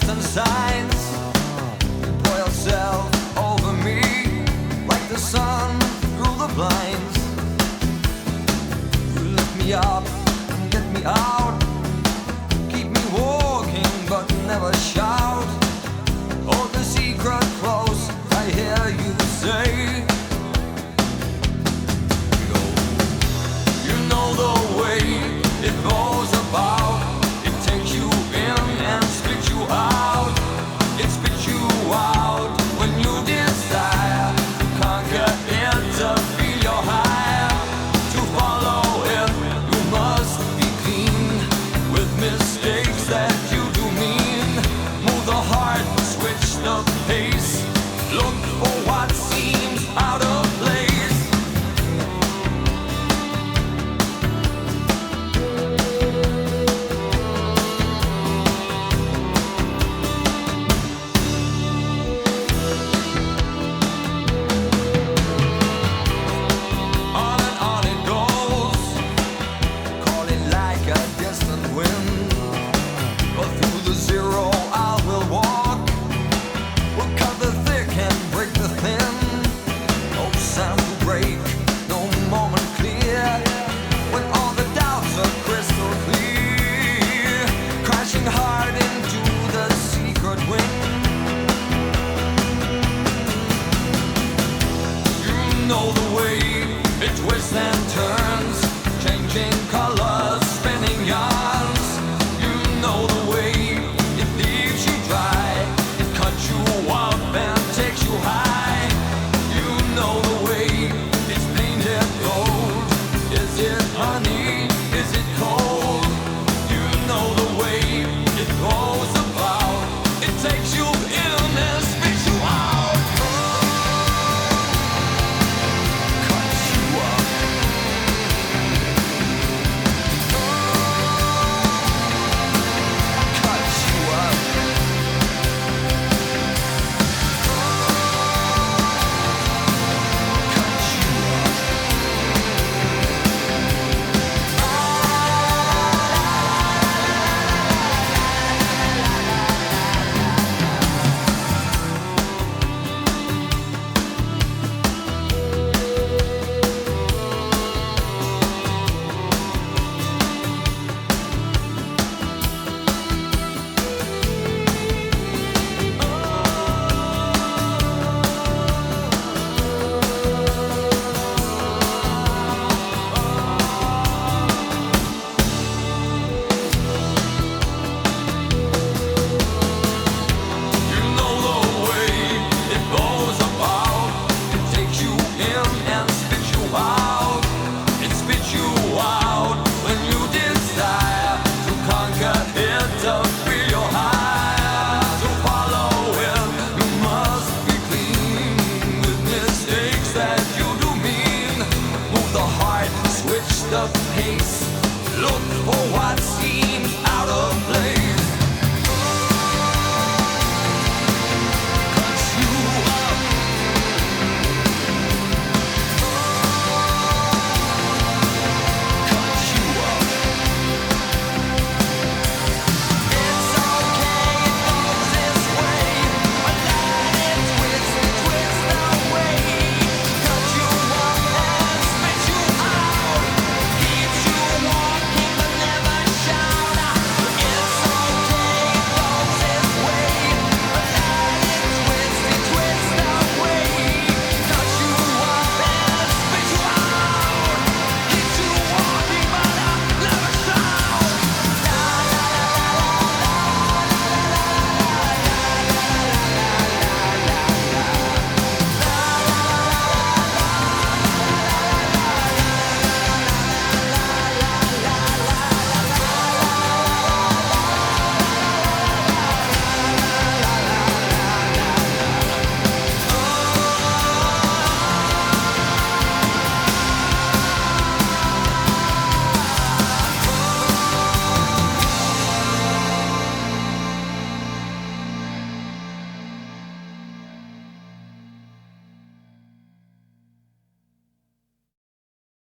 distant signs. Look for what the pace. Look for what's